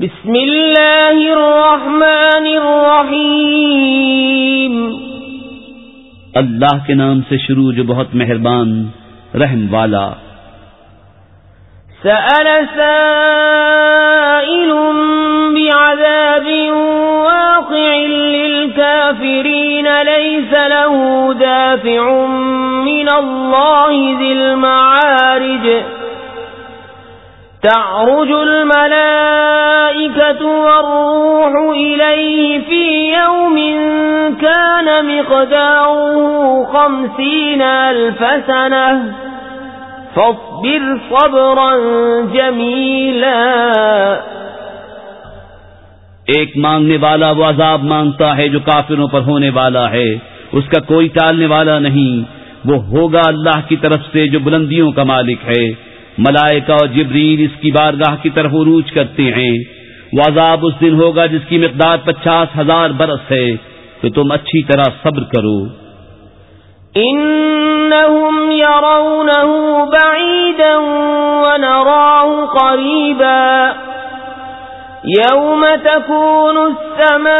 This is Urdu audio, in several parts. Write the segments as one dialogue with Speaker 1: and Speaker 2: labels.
Speaker 1: بسم اللہ الرحمن الرحیم۔
Speaker 2: اللہ کے نام سے شروع جو بہت مہربان رحم والا۔
Speaker 1: سأل سائل بعذاب واقع للكافرين ليس له دافع من الله ذي المعارج۔ تعرج الملائكة والروح إليه في يوم كان مقداره خمسين ألف سنة فاصبر صبرا جميلا
Speaker 2: ایک مانگنے والا وہ عذاب مانگتا ہے جو کافروں پر ہونے والا ہے، اس کا کوئی ٹالنے والا نہیں۔ وہ ہوگا اللہ کی طرف سے جو بلندیوں کا مالک ہے۔ ملائکہ اور جبریل اس کی بارگاہ کی طرف عروج کرتے ہیں۔ وہ عذاب اس دن ہوگا جس کی مقدار پچاس ہزار برس ہے تو تم اچھی طرح صبر کرو۔
Speaker 1: انہم بعیدا ونراہ قریبا۔ يوم تكون السماء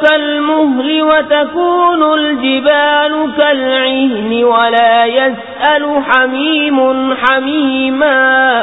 Speaker 1: كالمهل وتكون الجبال كالعهن ولا يسأل حميم حميما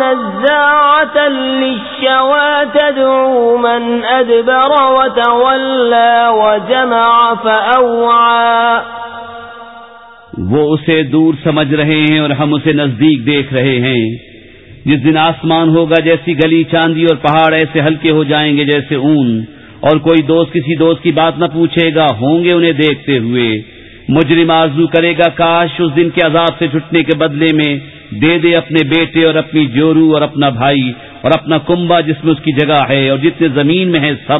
Speaker 1: نزاعة للشوى تدعو من أدبر وتولى وجمع فأوعى
Speaker 2: وہ اسے دور سمجھ رہے ہیں اور ہم اسے نزدیک دیکھ رہے ہیں۔ جس دن آسمان ہوگا جیسی گلی چاندی اور پہاڑ ایسے ہلکے ہو جائیں گے جیسے اون، اور کوئی دوست کسی دوست کی بات نہ پوچھے گا، ہوں گے انہیں دیکھتے ہوئے۔ مجرم آرزو کرے گا، کاش اس دن کے عذاب سے چھٹنے کے بدلے میں دے دے اپنے بیٹے اور اپنی جورو اور اپنا بھائی اور اپنا کنبا جس میں اس کی جگہ ہے اور جتنے زمین میں ہے سب،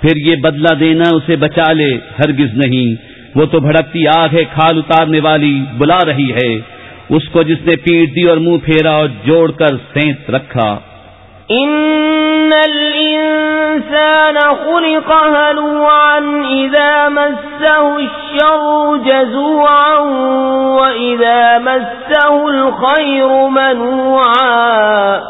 Speaker 2: پھر یہ بدلہ دینا، اسے بچا لے، ہرگز نہیں۔ وہ تو بھڑکتی آگ ہے، کھال اتارنے والی، بلا رہی ہے۔ اس کو جس نے پیٹ دی اور منہ پھیرا اور جوڑ کر سینت رکھا۔
Speaker 1: ان الانسان خلق هلوعا اذا مسه الشر جزوعا واذا مسه الخير منوعا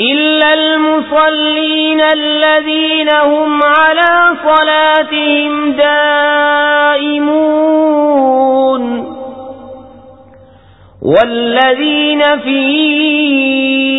Speaker 1: إلا المصلين الذين هم على صلاتهم دائمون والذين في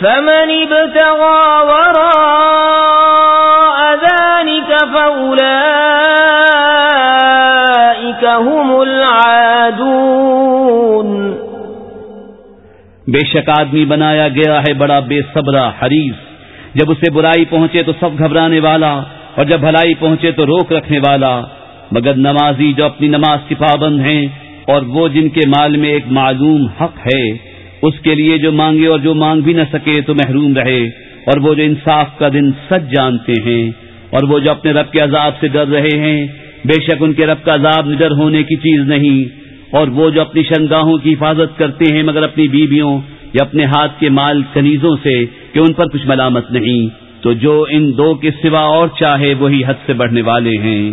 Speaker 1: فمن ابتغى وراء ذلك فأولئك هم العادون.
Speaker 2: بے شک آدمی بنایا گیا ہے بڑا بے صبرا حریف جب اسے برائی پہنچے تو سب گھبرانے والا، اور جب بھلائی پہنچے تو روک رکھنے والا۔ مگر نمازی جو اپنی نماز کی پابند ہیں، اور وہ جن کے مال میں ایک معلوم حق ہے۔ اس کے لیے جو مانگے اور جو مانگ بھی نہ سکے تو محروم رہے اور وہ جو انصاف کا دن سچ جانتے ہیں اور وہ جو اپنے رب کے عذاب سے ڈر رہے ہیں، بے شک ان کے رب کا عذاب نڈر ہونے کی چیز نہیں۔ اور وہ جو اپنی شنگاہوں کی حفاظت کرتے ہیں مگر اپنی بیویوں یا اپنے ہاتھ کے مال کنیزوں سے کہ ان پر کچھ ملامت نہیں۔ تو جو ان دو کے سوا اور چاہے وہی حد سے بڑھنے والے ہیں۔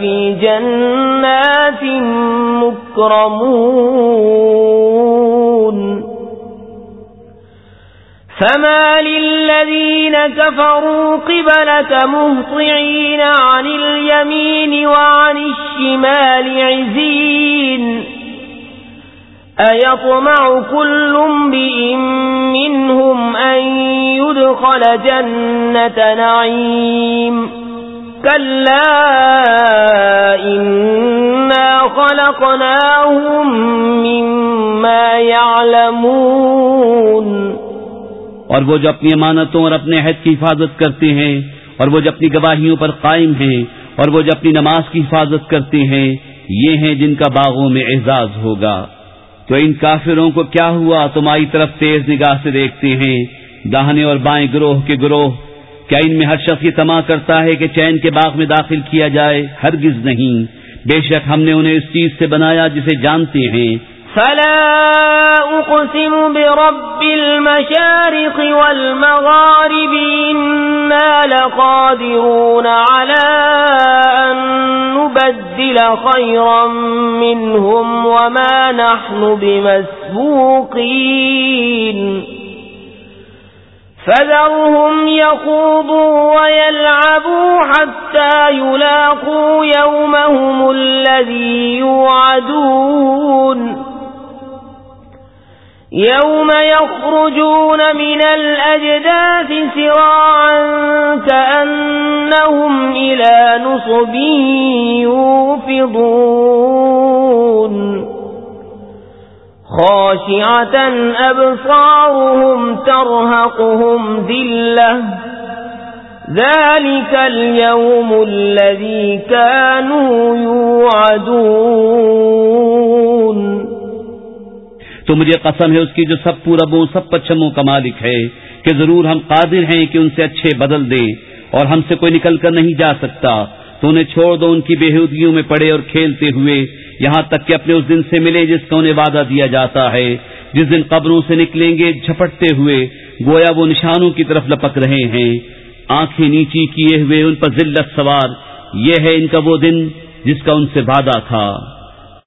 Speaker 1: في جنات مكرمون فما للذين كفروا قبلك مهطعين عن اليمين وعن الشمال عزين أيطمع كل امرئ منهم أن يدخل جنة نعيم خلقناهم مما يعلمون
Speaker 2: اور وہ جو اپنی امانتوں اور اپنے عہد کی حفاظت کرتے ہیں اور وہ جو اپنی گواہیوں پر قائم ہیں اور وہ جو اپنی نماز کی حفاظت کرتے ہیں، یہ ہیں جن کا باغوں میں اعزاز ہوگا۔ تو ان کافروں کو کیا ہوا تمہاری طرف تیز نگاہ سے دیکھتے ہیں؟ داہنے اور بائیں گروہ کے گروہ کیا ان میں ہر شخص یہ تما کرتا ہے کہ چین کے باغ میں داخل کیا جائے؟ ہرگز نہیں۔ بے شک ہم نے انہیں اس چیز سے بنایا جسے جانتے ہیں۔
Speaker 1: فلا أقسم برب المشارق والمغارب إنا لقادرون على أن نبدل خيرا منهم وما نحن بمسبوقين فذرهم يخوضوا ويلعبوا حتى يلاقوا يومهم الذي يوعدون. يوم يخرجون من الأجداث سراعا كأنهم إلى نصب يوفضون. خاشعة أبصارهم ترهقهم ذلة ذلك اليوم الذي كانوا يوعدون۔
Speaker 2: تو مجھے قسم ہے اس کی جو سب پوربوں، سب پچھموں کا مالک ہے کہ ضرور ہم قادر ہیں کہ ان سے اچھے بدل دیں اور ہم سے کوئی نکل کر نہیں جا سکتا۔ تو انہیں چھوڑ دو ان کی بےحودگیوں میں پڑے اور کھیلتے ہوئے یہاں تک کہ اپنے اس دن سے ملے جس کا انہیں وعدہ دیا جاتا ہے، جس دن قبروں سے نکلیں گے جھپٹتے ہوئے، گویا وہ نشانوں کی طرف لپک رہے ہیں۔ آنکھیں نیچی کیے ہوئے ان پر ذلت سوار، یہ ہے ان کا وہ دن جس کا ان سے وعدہ تھا۔